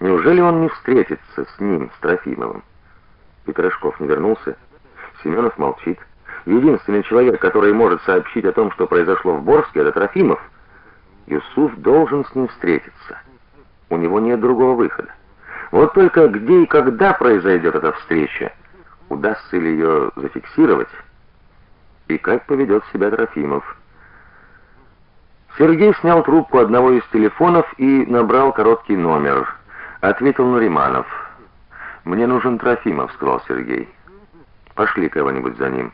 Неужели он не встретится с ним, с Трофимовым? Петрашков не вернулся. Семенов молчит. Единственный человек, который может сообщить о том, что произошло в Борске, это Трофимов. Юсуф должен с ним встретиться. У него нет другого выхода. Вот только где и когда произойдет эта встреча? Удастся ли ее зафиксировать? И как поведет себя Трофимов? Сергей снял трубку одного из телефонов и набрал короткий номер. Ответил Нуриманов. Мне нужен Трофимов, сказал Сергей. Пошли кого-нибудь за ним.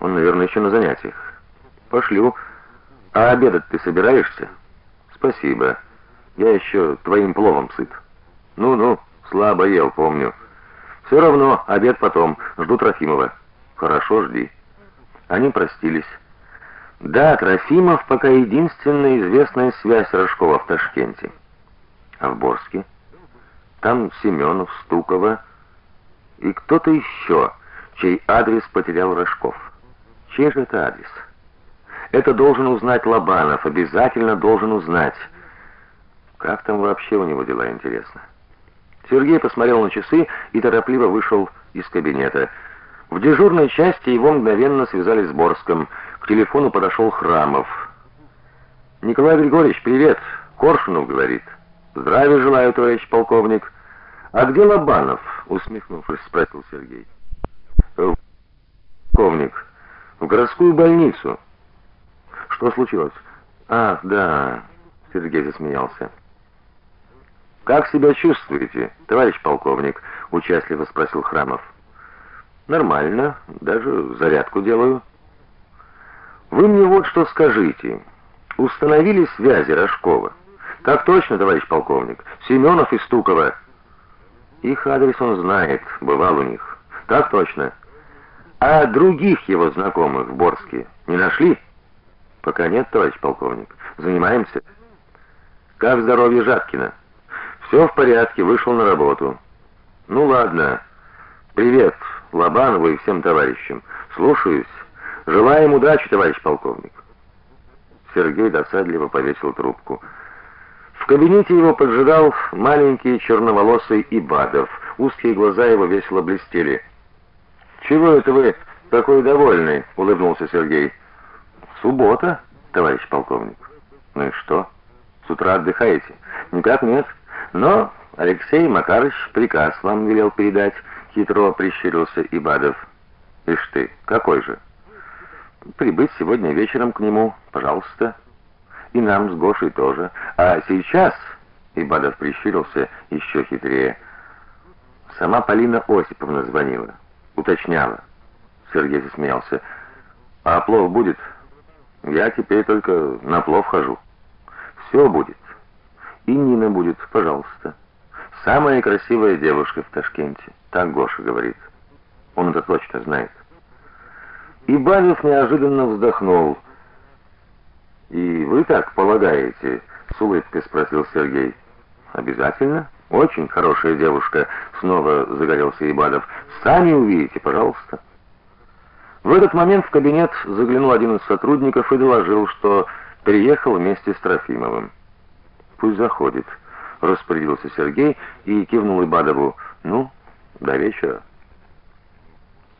Он, наверное, еще на занятиях. Пошлю. А обедать ты собираешься? Спасибо. Я еще твоим пловом сыт. Ну-ну, слабо ел, помню. Все равно обед потом. Жду Трофимова. Хорошо, жди. Они простились. Да, Трофимов пока единственная известная связь Рожкова в Ташкенте. В Борске там Семенов, Стукова и кто-то еще, чей адрес потерял Рожков. Чей же это адрес? Это должен узнать Лобанов, обязательно должен узнать. Как там вообще у него дела, интересно. Сергей посмотрел на часы и торопливо вышел из кабинета. В дежурной части его мгновенно связали с Борском. К телефону подошел Храмов. Николай Григорьевич, привет. Коршунов говорит. Здравия желаю, товарищ полковник. А где Лобанов? усмехнувшись, спросил Сергей. Полковник, в городскую больницу. Что случилось? Ах, да, Сергей засмеялся. Как себя чувствуете, товарищ полковник? участливо спросил Храмов. Нормально, даже зарядку делаю. Вы мне вот что скажите. Установили связи Рожкова? Так точно, товарищ полковник. Семенов и Стукова. Их адрес он знает, бывал у них. Так точно. А других его знакомых в Борске не нашли? Пока нет, товарищ полковник. Занимаемся. Как здоровье Жаткина? Все в порядке, вышел на работу. Ну ладно. Привет Лобанову и всем товарищам. Слушаюсь. Желаем удачи, товарищ полковник. Сергей досадливо повесил трубку. В кабинете его поджидал маленький черноволосый Ибадов. Узкие глаза его весело блестели. "Чего это вы такой довольный?" улыбнулся Сергей. "Суббота, товарищ полковник". "Ну и что? С утра отдыхаете?" "Никак нет. Но Алексей Макарович приказ вам велел передать", хитро прищурился Ибадов. "Ишь ты, какой же?" "Прибыть сегодня вечером к нему, пожалуйста" и нам с Гошей тоже. А сейчас, Ибадов прищурился еще хитрее. Сама Полина Осиповна звонила, уточняла. Сергей засмеялся. А плов будет? Я теперь только на плов хожу. Все будет. И Нина будет, пожалуйста. Самая красивая девушка в Ташкенте, так Гоша говорит. Он это точно знает. И Банев неожиданно вздохнул. И вы так полагаете? с улыбкой спросил Сергей. Обязательно? Очень хорошая девушка, снова загорелся Ибадов. Сами увидите, пожалуйста. В этот момент в кабинет заглянул один из сотрудников и доложил, что приехал вместе с Трофимовым. Пусть заходит, распорядился Сергей и кивнул Ибадову. Ну, до вечера.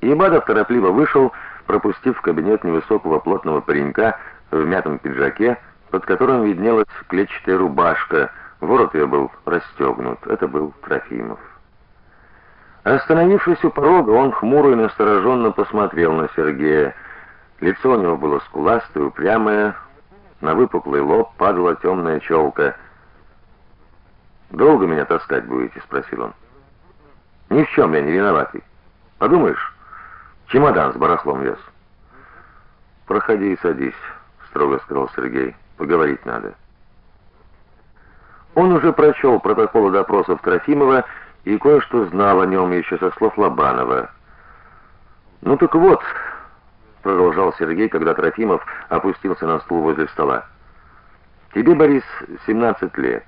Ибадов торопливо вышел, пропустив в кабинет невысокого плотного паренька в мятом пиджаке, под которым виднелась клетчатая рубашка, ворот ее был расстегнут. Это был Трофимов. Остановившись у порога, он хмуро и настороженно посмотрел на Сергея. Лицо у него было скуластое, упрямое, на выпуклый лоб падала темная челка. "Долго меня таскать будете?" спросил он. "Ни в чем я не виноватый. Подумаешь, чемодан с барахлом вез". "Проходи и садись", строго сказал Сергей. Поговорить надо. Он уже прочел протоколы допросов Трофимова и кое-что знал о нем еще со слов Лобанова. Ну так вот, продолжал Сергей, когда Трофимов опустился на стул возле стола. Тебе, Борис, 17 лет.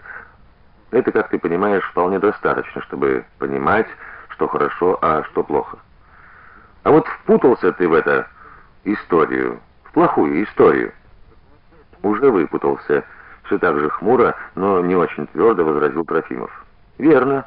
Это, как ты понимаешь, вполне достаточно, чтобы понимать, что хорошо, а что плохо. А вот впутался ты в эту историю, в плохую историю уже выпутался, все так же хмуро, но не очень твердо возразил Трофимов. Верно.